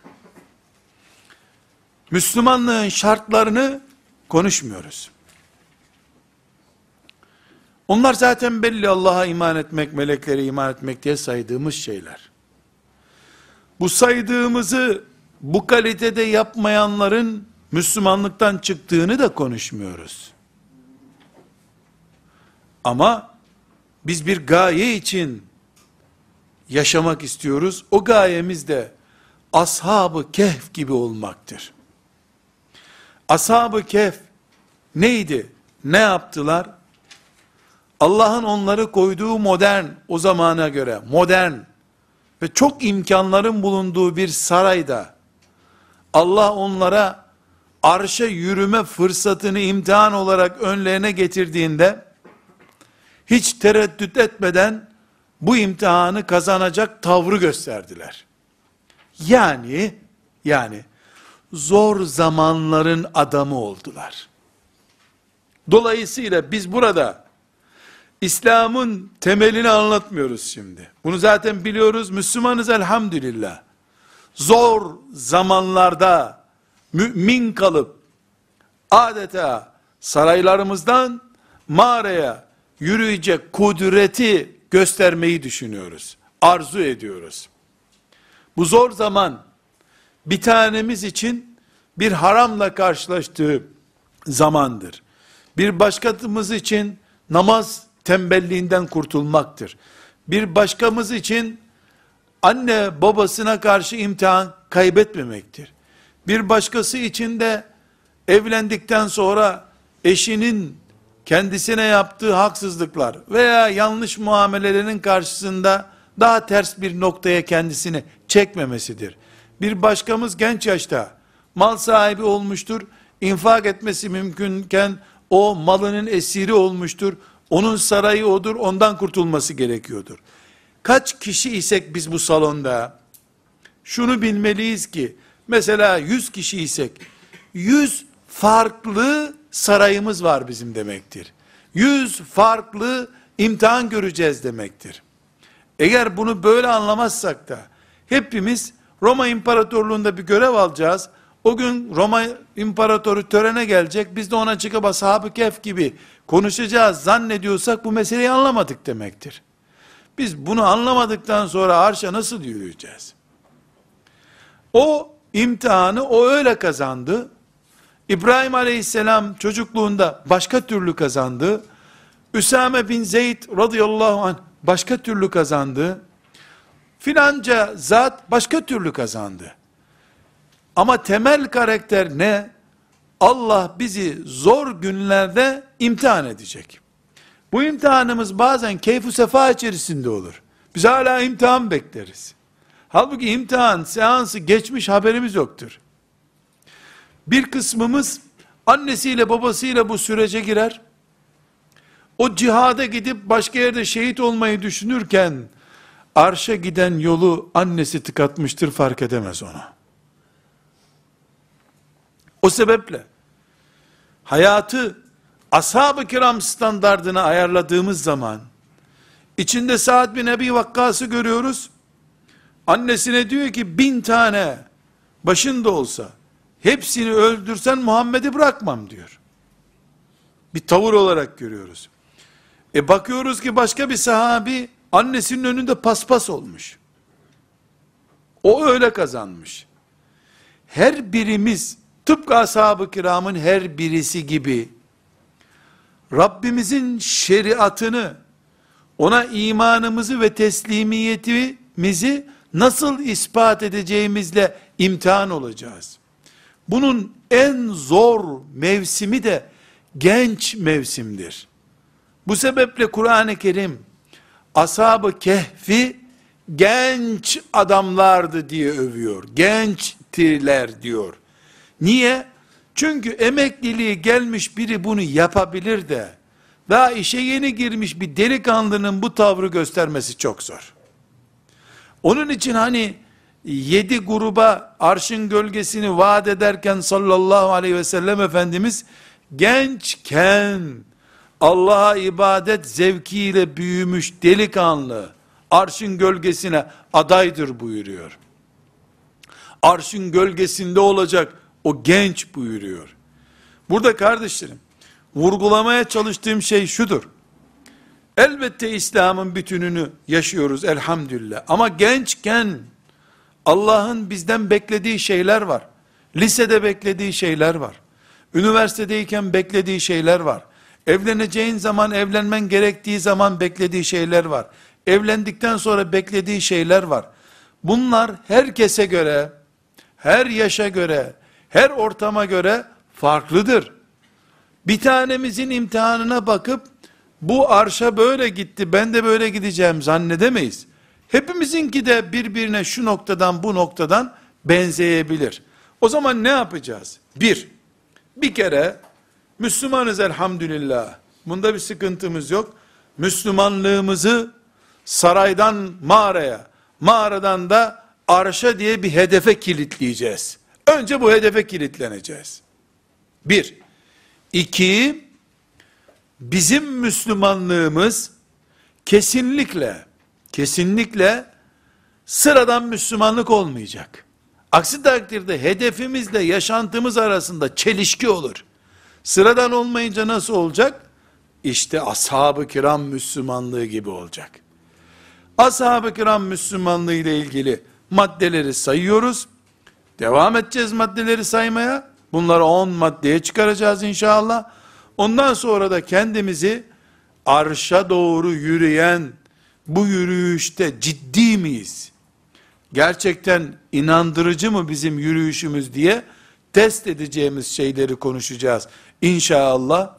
Speaker 1: Müslümanlığın şartlarını konuşmuyoruz. Onlar zaten belli Allah'a iman etmek, meleklere iman etmek diye saydığımız şeyler. Bu saydığımızı bu kalitede yapmayanların Müslümanlıktan çıktığını da konuşmuyoruz. Ama biz bir gaye için yaşamak istiyoruz. O gayemiz de ashab-ı kehf gibi olmaktır. Ashab-ı kehf neydi? Ne yaptılar? Allah'ın onları koyduğu modern, o zamana göre modern ve çok imkanların bulunduğu bir sarayda, Allah onlara arşa yürüme fırsatını imtihan olarak önlerine getirdiğinde, hiç tereddüt etmeden, bu imtihanı kazanacak tavrı gösterdiler. Yani, yani, zor zamanların adamı oldular. Dolayısıyla biz burada, İslam'ın temelini anlatmıyoruz şimdi. Bunu zaten biliyoruz. Müslümanız elhamdülillah. Zor zamanlarda mümin kalıp adeta saraylarımızdan mağaraya yürüyecek kudreti göstermeyi düşünüyoruz. Arzu ediyoruz. Bu zor zaman bir tanemiz için bir haramla karşılaştığı zamandır. Bir başkatımız için namaz tembelliğinden kurtulmaktır. Bir başkamız için anne babasına karşı imtihan kaybetmemektir. Bir başkası için de evlendikten sonra eşinin kendisine yaptığı haksızlıklar veya yanlış muamelelerinin karşısında daha ters bir noktaya kendisini çekmemesidir. Bir başkamız genç yaşta mal sahibi olmuştur, infak etmesi mümkünken o malının esiri olmuştur. Onun sarayı odur, ondan kurtulması gerekiyordur. Kaç kişi isek biz bu salonda, şunu bilmeliyiz ki, mesela 100 kişi isek, 100 farklı sarayımız var bizim demektir. 100 farklı imtihan göreceğiz demektir. Eğer bunu böyle anlamazsak da, hepimiz Roma İmparatorluğu'nda bir görev alacağız, o gün Roma İmparatoru törene gelecek, biz de ona çıkıp ashab-ı kef gibi konuşacağız zannediyorsak bu meseleyi anlamadık demektir. Biz bunu anlamadıktan sonra arşa nasıl yürüyeceğiz? O imtihanı o öyle kazandı. İbrahim aleyhisselam çocukluğunda başka türlü kazandı. Üsame bin Zeyd radıyallahu anh başka türlü kazandı. Filanca zat başka türlü kazandı. Ama temel karakter ne? Allah bizi zor günlerde imtihan edecek. Bu imtihanımız bazen keyfu sefa içerisinde olur. Biz hala imtihan bekleriz. Halbuki imtihan seansı geçmiş haberimiz yoktur. Bir kısmımız annesiyle babasıyla bu sürece girer. O cihada gidip başka yerde şehit olmayı düşünürken arşa giden yolu annesi tıkatmıştır fark edemez ona. O sebeple hayatı ashab-ı kiram standardına ayarladığımız zaman içinde Sa'd bin Ebi Vakkas'ı görüyoruz. Annesine diyor ki bin tane başında olsa hepsini öldürsen Muhammed'i bırakmam diyor. Bir tavır olarak görüyoruz. E bakıyoruz ki başka bir sahabi annesinin önünde paspas olmuş. O öyle kazanmış. Her birimiz tıpkı ashab-ı kiramın her birisi gibi Rabbimizin şeriatını ona imanımızı ve teslimiyetimizi nasıl ispat edeceğimizle imtihan olacağız. Bunun en zor mevsimi de genç mevsimdir. Bu sebeple Kur'an-ı Kerim ashab-ı kehfi genç adamlardı diye övüyor. Gençtiler diyor. Niye? Çünkü emekliliği gelmiş biri bunu yapabilir de daha işe yeni girmiş bir delikanlının bu tavrı göstermesi çok zor. Onun için hani yedi gruba arşın gölgesini vaat ederken sallallahu aleyhi ve sellem Efendimiz gençken Allah'a ibadet zevkiyle büyümüş delikanlı arşın gölgesine adaydır buyuruyor. Arşın gölgesinde olacak o genç buyuruyor. Burada kardeşlerim vurgulamaya çalıştığım şey şudur. Elbette İslam'ın bütününü yaşıyoruz elhamdülillah. Ama gençken Allah'ın bizden beklediği şeyler var. Lisede beklediği şeyler var. Üniversitedeyken beklediği şeyler var. Evleneceğin zaman evlenmen gerektiği zaman beklediği şeyler var. Evlendikten sonra beklediği şeyler var. Bunlar herkese göre, her yaşa göre, her ortama göre farklıdır. Bir tanemizin imtihanına bakıp bu arşa böyle gitti ben de böyle gideceğim zannedemeyiz. Hepimizinki de birbirine şu noktadan bu noktadan benzeyebilir. O zaman ne yapacağız? Bir, bir kere Müslümanız elhamdülillah. Bunda bir sıkıntımız yok. Müslümanlığımızı saraydan mağaraya, mağaradan da arşa diye bir hedefe kilitleyeceğiz. Önce bu hedefe kilitleneceğiz. Bir. İki, bizim Müslümanlığımız kesinlikle, kesinlikle sıradan Müslümanlık olmayacak. Aksi takdirde hedefimizle yaşantımız arasında çelişki olur. Sıradan olmayınca nasıl olacak? İşte ashab-ı kiram Müslümanlığı gibi olacak. Ashab-ı kiram Müslümanlığı ile ilgili maddeleri sayıyoruz. Devam edeceğiz maddeleri saymaya. Bunları 10 maddeye çıkaracağız inşallah. Ondan sonra da kendimizi arşa doğru yürüyen bu yürüyüşte ciddi miyiz? Gerçekten inandırıcı mı bizim yürüyüşümüz diye test edeceğimiz şeyleri konuşacağız. İnşallah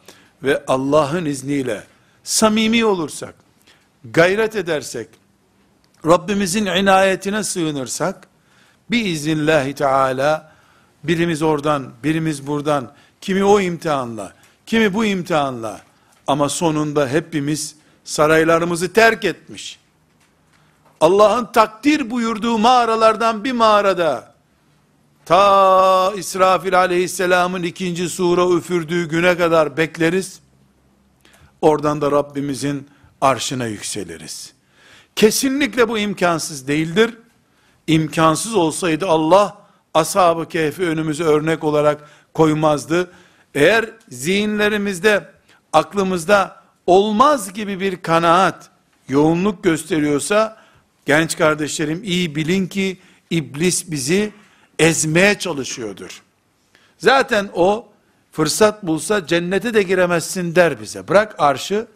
Speaker 1: ve Allah'ın izniyle samimi olursak, gayret edersek, Rabbimizin inayetine sığınırsak, biiznillahü teala birimiz oradan, birimiz buradan, kimi o imtihanla, kimi bu imtihanla ama sonunda hepimiz saraylarımızı terk etmiş. Allah'ın takdir buyurduğu mağaralardan bir mağarada ta İsrafil aleyhisselamın ikinci sura üfürdüğü güne kadar bekleriz. Oradan da Rabbimizin arşına yükseliriz. Kesinlikle bu imkansız değildir. İmkansız olsaydı Allah ashab-ı kehfi önümüze örnek olarak koymazdı. Eğer zihinlerimizde, aklımızda olmaz gibi bir kanaat, yoğunluk gösteriyorsa, genç kardeşlerim iyi bilin ki, iblis bizi ezmeye çalışıyordur. Zaten o, fırsat bulsa cennete de giremezsin der bize. Bırak arşı,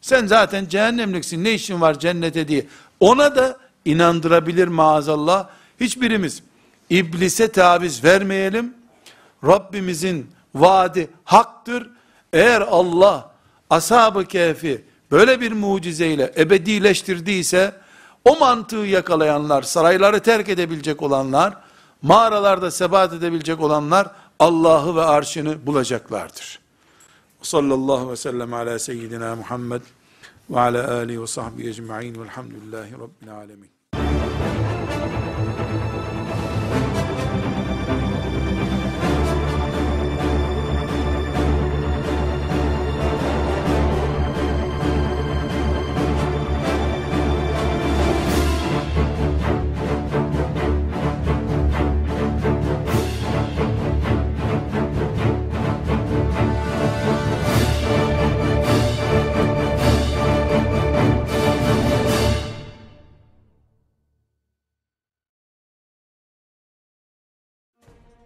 Speaker 1: sen zaten cehennemliksin, ne işin var cennete diye. Ona da inandırabilir maazallah. Hiçbirimiz iblise taviz vermeyelim. Rabbimizin vaadi haktır. Eğer Allah ashab-ı kehfi böyle bir mucizeyle ebedileştirdiyse, o mantığı yakalayanlar, sarayları terk edebilecek olanlar, mağaralarda sebat edebilecek olanlar, Allah'ı ve arşını bulacaklardır. Sallallahu ve sellem ala seyyidina Muhammed ve ala alihi ve sahbihi ecma'in velhamdülillahi rabbil alemin.